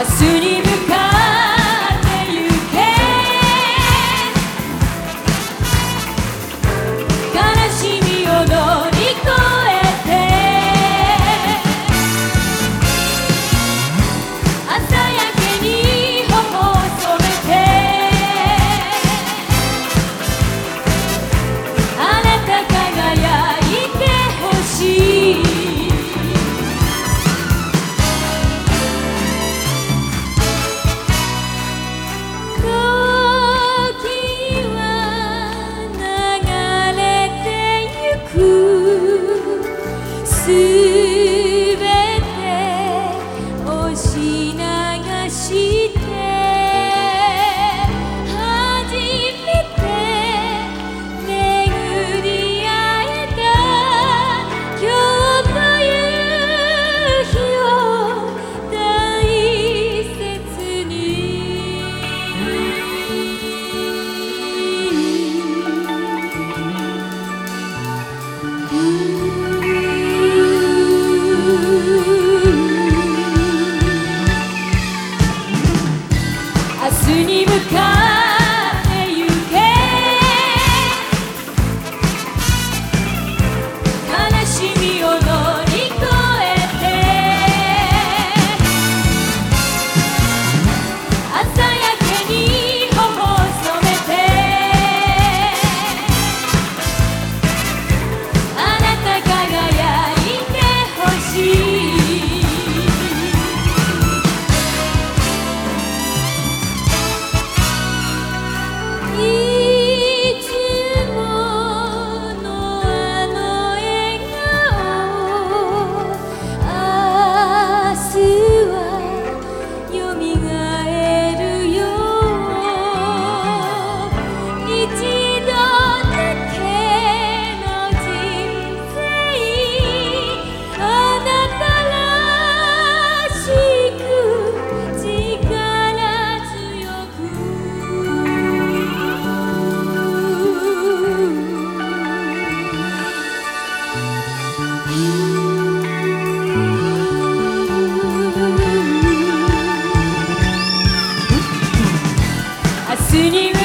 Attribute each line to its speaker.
Speaker 1: As soon as に向かう continue